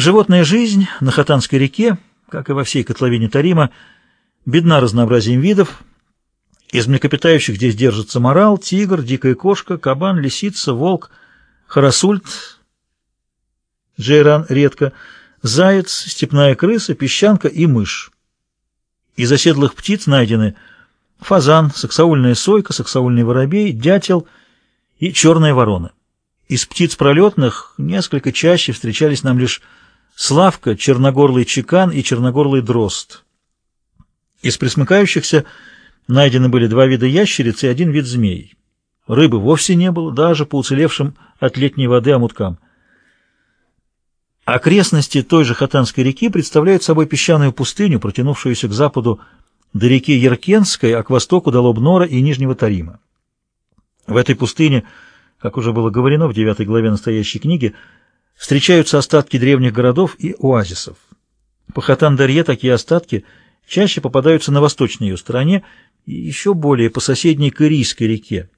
Животная жизнь на Хатанской реке, как и во всей котловине Тарима, бедна разнообразием видов. Из млекопитающих здесь держатся морал, тигр, дикая кошка, кабан, лисица, волк, харасульт, джейран редко, заяц, степная крыса, песчанка и мышь. Из оседлых птиц найдены фазан, саксаульная сойка, саксаульный воробей, дятел и черная ворона. Из птиц пролетных несколько чаще встречались нам лишь славка, черногорлый чекан и черногорлый дрозд. Из присмыкающихся найдены были два вида ящериц и один вид змей. Рыбы вовсе не было, даже по уцелевшим от летней воды омуткам. Окрестности той же Хатанской реки представляют собой песчаную пустыню, протянувшуюся к западу до реки Еркенской, а к востоку до Лобнора и Нижнего Тарима. В этой пустыне, как уже было говорено в девятой главе настоящей книги, встречаются остатки древних городов и оазисов. По Хатан-Дарье такие остатки чаще попадаются на восточной ее стороне и еще более по соседней Кырийской реке,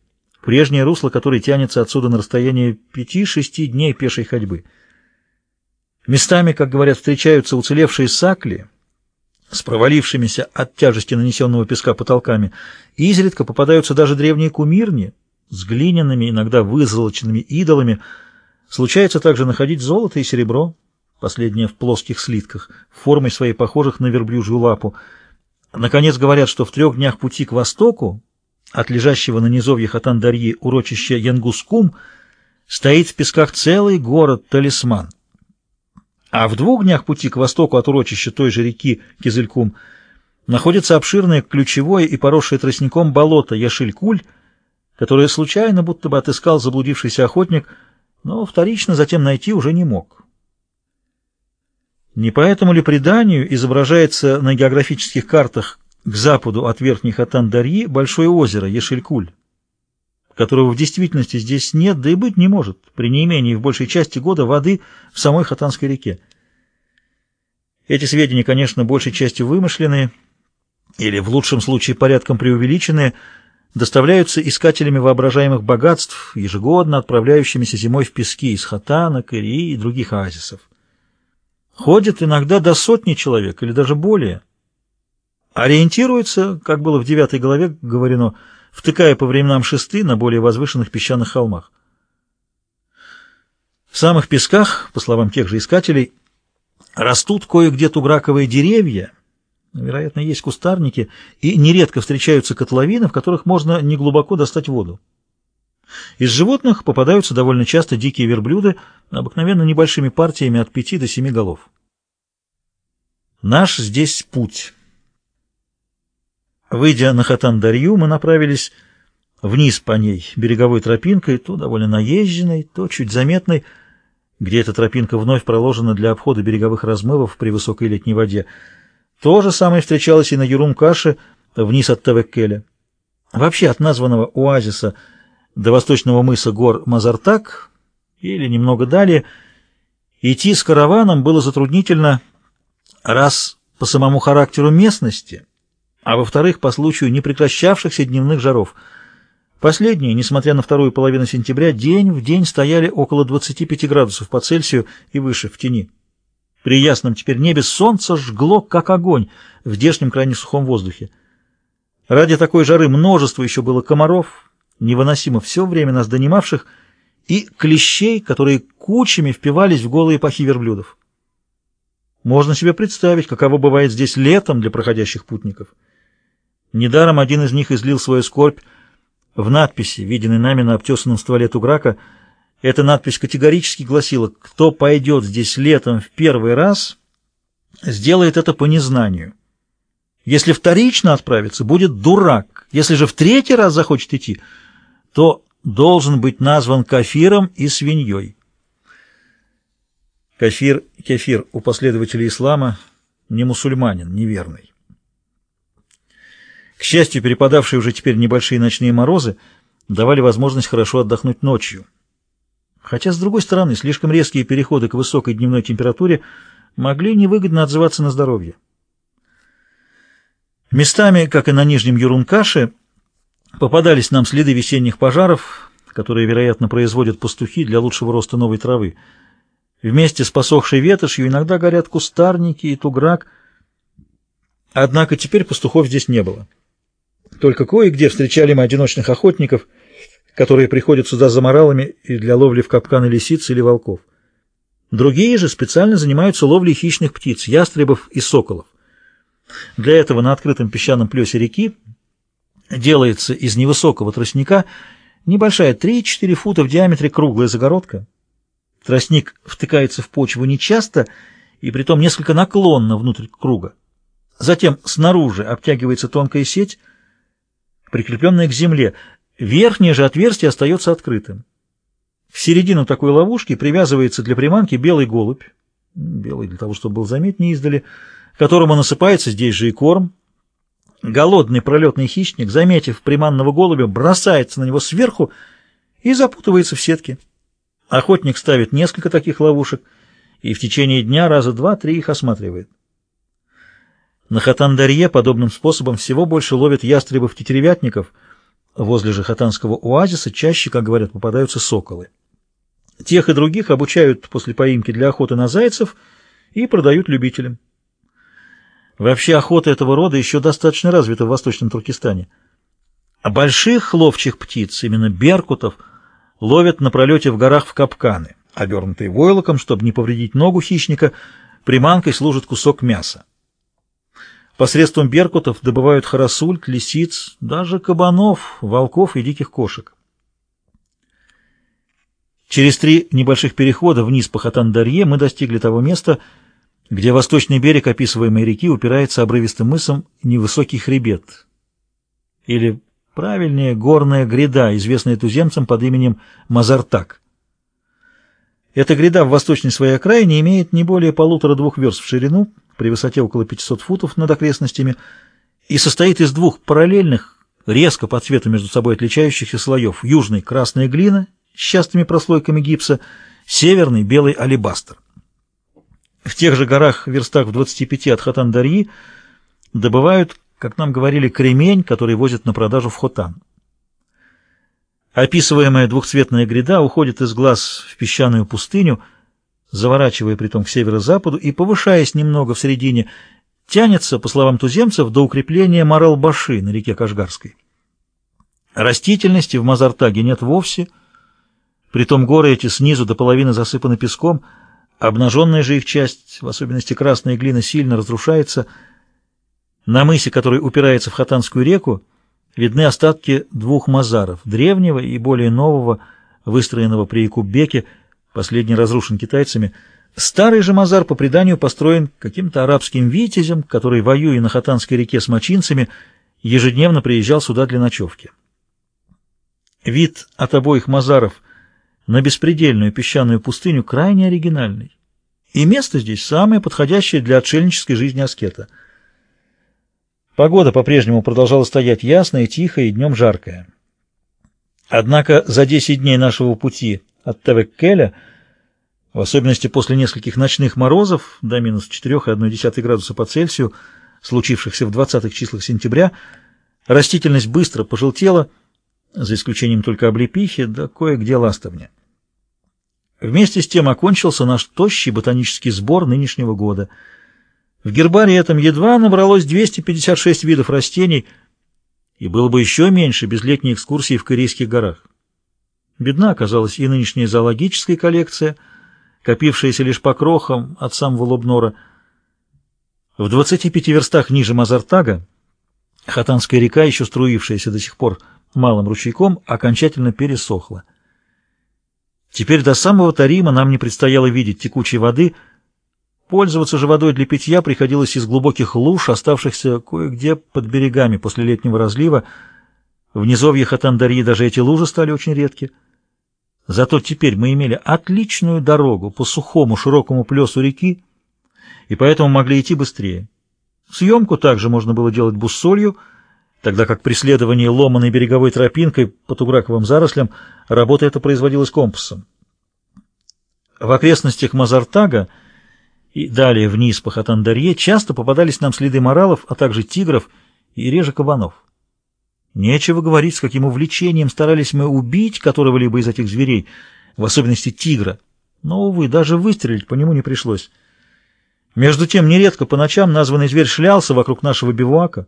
прежнее русло которой тянется отсюда на расстояние 5-6 дней пешей ходьбы. Местами, как говорят, встречаются уцелевшие сакли с провалившимися от тяжести нанесенного песка потолками, и изредка попадаются даже древние кумирни с глиняными, иногда вызолоченными идолами. Случается также находить золото и серебро, последнее в плоских слитках, формой своей похожих на верблюжью лапу. Наконец говорят, что в трех днях пути к востоку от лежащего на низовье Хатан-Дарьи урочища Янгускум стоит в песках целый город-талисман — а в двух днях пути к востоку от урочища той же реки Кизылькум находится обширное ключевое и поросшее тростником болото Яшилькуль, которое случайно будто бы отыскал заблудившийся охотник, но вторично затем найти уже не мог. Не поэтому ли преданию изображается на географических картах к западу от верхних Атан-Дарьи большое озеро Ешелькуль, которого в действительности здесь нет, да и быть не может, при неимении в большей части года воды в самой Хатанской реке. Эти сведения, конечно, большей частью вымышленные, или в лучшем случае порядком преувеличенные, доставляются искателями воображаемых богатств, ежегодно отправляющимися зимой в пески из Хатана, Кырии и других оазисов. Ходят иногда до сотни человек или даже более. Ориентируются, как было в девятой главе говорено, втыкая по временам шесты на более возвышенных песчаных холмах. В самых песках, по словам тех же искателей, растут кое-где туграковые деревья, вероятно, есть кустарники, и нередко встречаются котловины, в которых можно неглубоко достать воду. Из животных попадаются довольно часто дикие верблюды, обыкновенно небольшими партиями от пяти до семи голов. Наш здесь путь. Выйдя на Хатан-Дарью, мы направились вниз по ней береговой тропинкой, то довольно наезженной, то чуть заметной, где эта тропинка вновь проложена для обхода береговых размывов при высокой летней воде. То же самое встречалось и на Юрум-Каше, вниз от Тавеккеля. Вообще от названного оазиса до восточного мыса гор Мазартак, или немного далее, идти с караваном было затруднительно раз по самому характеру местности — а во-вторых, по случаю непрекращавшихся дневных жаров. Последние, несмотря на вторую половину сентября, день в день стояли около 25 градусов по Цельсию и выше в тени. При ясном теперь небе солнце жгло, как огонь, в дешнем крайне сухом воздухе. Ради такой жары множество еще было комаров, невыносимо все время нас донимавших, и клещей, которые кучами впивались в голые пахи верблюдов. Можно себе представить, каково бывает здесь летом для проходящих путников. Недаром один из них излил свою скорбь в надписи, виденной нами на обтесанном стволе туграка. Эта надпись категорически гласила «Кто пойдет здесь летом в первый раз, сделает это по незнанию. Если вторично отправиться, будет дурак. Если же в третий раз захочет идти, то должен быть назван кафиром и свиньей». Кафир, кефир у последователей ислама не мусульманин, неверный. К счастью, перепадавшие уже теперь небольшие ночные морозы давали возможность хорошо отдохнуть ночью. Хотя, с другой стороны, слишком резкие переходы к высокой дневной температуре могли невыгодно отзываться на здоровье. Местами, как и на Нижнем Юрункаше, попадались нам следы весенних пожаров, которые, вероятно, производят пастухи для лучшего роста новой травы. Вместе с посохшей ветошью иногда горят кустарники и туграк. Однако теперь пастухов здесь не было. Только кое-где встречали мы одиночных охотников, которые приходят сюда за моралами и для ловли в капканы лисиц или волков. Другие же специально занимаются ловлей хищных птиц, ястребов и соколов. Для этого на открытом песчаном плесе реки делается из невысокого тростника небольшая 3-4 фута в диаметре круглая загородка. Тростник втыкается в почву нечасто и притом несколько наклонно внутрь круга. Затем снаружи обтягивается тонкая сеть, прикрепленная к земле. Верхнее же отверстие остается открытым. В середину такой ловушки привязывается для приманки белый голубь, белый для того, чтобы был заметнее издали, которому насыпается здесь же и корм. Голодный пролетный хищник, заметив приманного голубя, бросается на него сверху и запутывается в сетке. Охотник ставит несколько таких ловушек и в течение дня раза два-три их осматривает. На Хатандарье подобным способом всего больше ловят ястребов-тетеревятников, возле же хатанского оазиса чаще, как говорят, попадаются соколы. Тех и других обучают после поимки для охоты на зайцев и продают любителям. Вообще охота этого рода еще достаточно развита в Восточном Туркестане. А больших ловчих птиц, именно беркутов, ловят на пролете в горах в капканы, обернутые войлоком, чтобы не повредить ногу хищника, приманкой служит кусок мяса. Посредством беркутов добывают харасульт, лисиц, даже кабанов, волков и диких кошек. Через три небольших перехода вниз по Хатан-Дарье мы достигли того места, где восточный берег описываемой реки упирается обрывистым мысом невысокий хребет, или, правильнее, горная гряда, известная туземцам под именем Мазартак. Эта гряда в восточной своей окраине имеет не более полутора-двух верст в ширину, при высоте около 500 футов над окрестностями, и состоит из двух параллельных, резко по цвету между собой отличающихся слоев. Южный – красная глина с частыми прослойками гипса, северный – белый алебастр. В тех же горах, верстах в 25 от Хатан-Дарьи, добывают, как нам говорили, кремень, который возят на продажу в Хотан. Описываемая двухцветная гряда уходит из глаз в песчаную пустыню, заворачивая притом к северо-западу и, повышаясь немного в середине, тянется, по словам туземцев, до укрепления Марал-Баши на реке Кашгарской. Растительности в Мазартаге нет вовсе, притом горы эти снизу до половины засыпаны песком, обнаженная же их часть, в особенности красная глина, сильно разрушается. На мысе, который упирается в Хатанскую реку, видны остатки двух мазаров, древнего и более нового, выстроенного при Якуббеке, последний разрушен китайцами. Старый же мазар, по преданию, построен каким-то арабским витязем, который, воюя на Хатанской реке с мочинцами, ежедневно приезжал сюда для ночевки. Вид от обоих мазаров на беспредельную песчаную пустыню крайне оригинальный. И место здесь самое подходящее для отшельнической жизни аскета — Погода по-прежнему продолжала стоять ясная, тихая и днем жаркая. Однако за 10 дней нашего пути от Тевеккеля, в особенности после нескольких ночных морозов до минус 4,1 градуса по Цельсию, случившихся в 20-х числах сентября, растительность быстро пожелтела, за исключением только облепихи, да кое-где ластовня. Вместе с тем окончился наш тощий ботанический сбор нынешнего года — в гербарии этом едва набралось 256 видов растений, и было бы еще меньше без летней экскурсии в Корейских горах. Бедна оказалась и нынешняя зоологическая коллекция, копившаяся лишь по крохам от самого Лобнора. В 25 верстах ниже Мазартага Хатанская река, еще струившаяся до сих пор малым ручейком, окончательно пересохла. Теперь до самого Тарима нам не предстояло видеть текучей воды — Пользоваться же водой для питья приходилось из глубоких луж, оставшихся кое-где под берегами после летнего разлива. В низовьях Хатандарьи даже эти лужи стали очень редки. Зато теперь мы имели отличную дорогу по сухому широкому плесу реки, и поэтому могли идти быстрее. Съемку также можно было делать буссолью, тогда как преследование ломаной береговой тропинкой по туграковым зарослям работа эта производилась компасом. В окрестностях Мазартага и далее вниз по Хатандарье часто попадались нам следы моралов, а также тигров и реже кабанов. Нечего говорить, с каким увлечением старались мы убить которого-либо из этих зверей, в особенности тигра. Но, увы, даже выстрелить по нему не пришлось. Между тем, нередко по ночам названный зверь шлялся вокруг нашего бивуака,